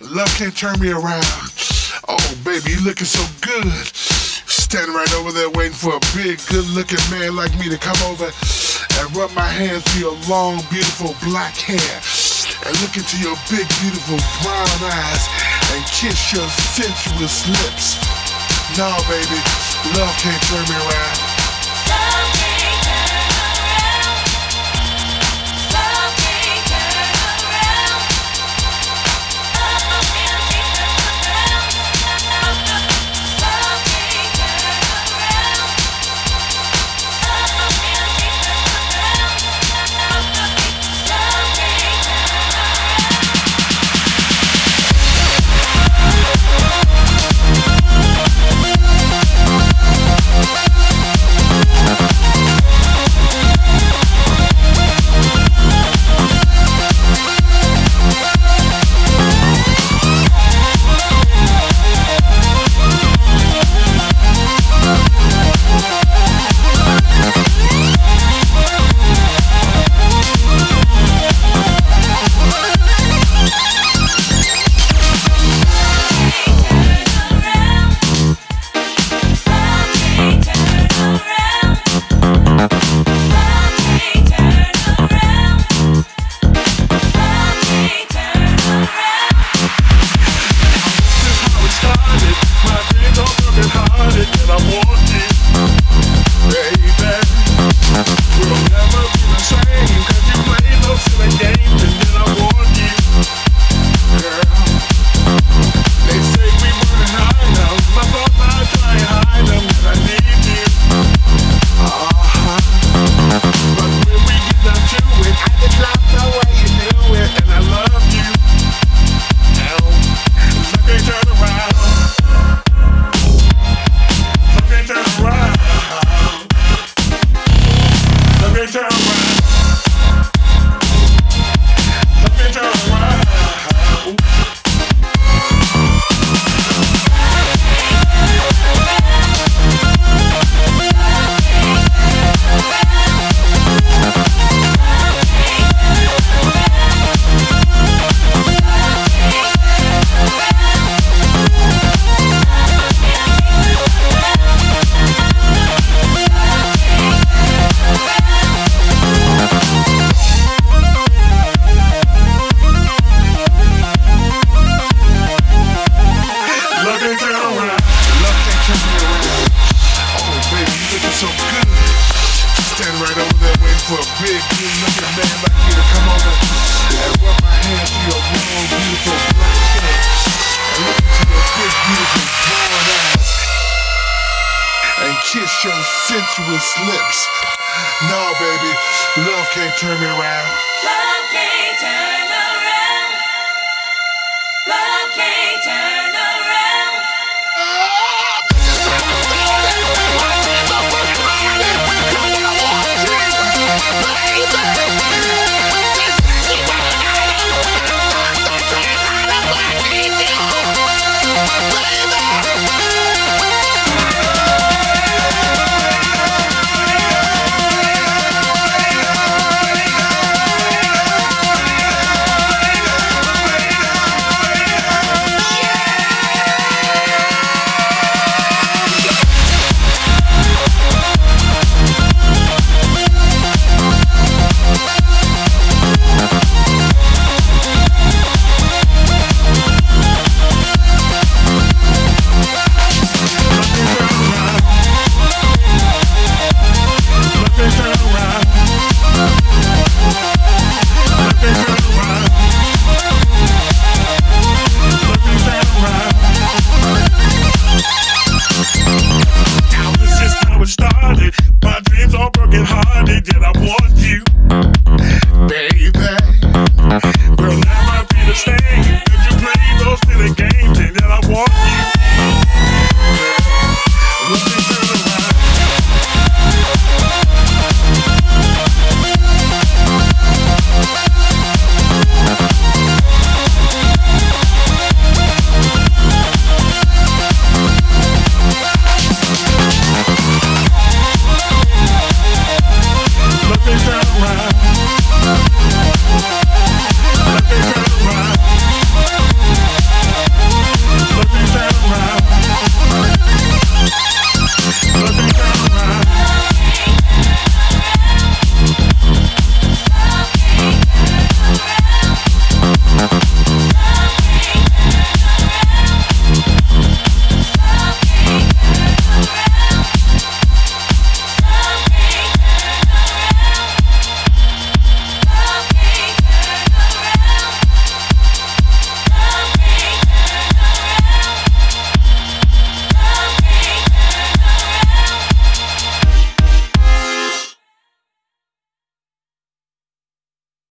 Love can't turn me around. Oh, baby, you looking so good. Standing right over there waiting for a big, good looking man like me to come over and rub my hands through your long, beautiful black hair and look into your big, beautiful brown eyes and kiss your sensuous lips. No, baby, love can't turn me around. For a big, good looking man like you to come over and rub my hands through your long, beautiful black hair and look into your big, beautiful brown eyes and kiss your sensuous lips. No, baby, love can't turn me around.